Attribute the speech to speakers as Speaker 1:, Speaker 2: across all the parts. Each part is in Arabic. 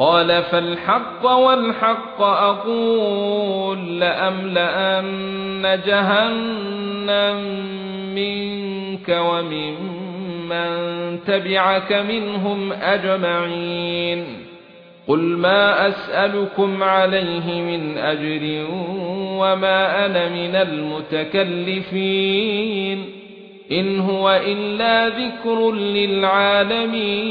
Speaker 1: قال فالحق والحق أقول لأملأن جهنم منك ومن من تبعك منهم أجمعين. قل ما أسألكم عليه من أجر وما أنا من المتكلفين. إن هو إلا ذكر للعالمين.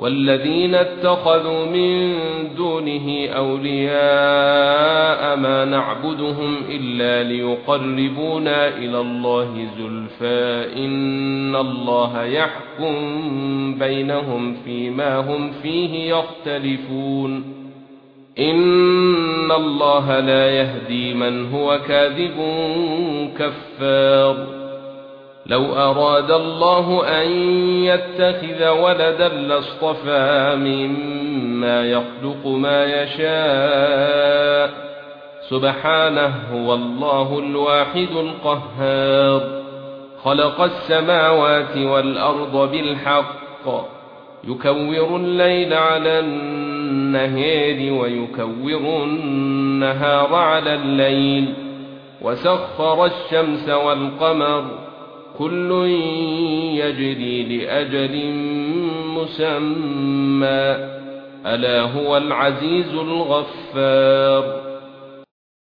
Speaker 1: والذين اتخذوا من دونه أولياء ما نعبدهم إلا ليقربونا إلى الله زلفى إن الله يحكم بينهم فيما هم فيه يختلفون إن الله لا يهدي من هو كاذب كفار لو أراد الله أن يتخذ ولدا لاصطفى مما يخلق ما يشاء. سبحانه هو الله الواحد القهار. خلق السماوات والأرض بالحق. يكور الليل على النهار ويكور النهار على الليل. وسخر الشمس والقمر. كل يجري لأجل مسمى. ألا هو العزيز الغفار.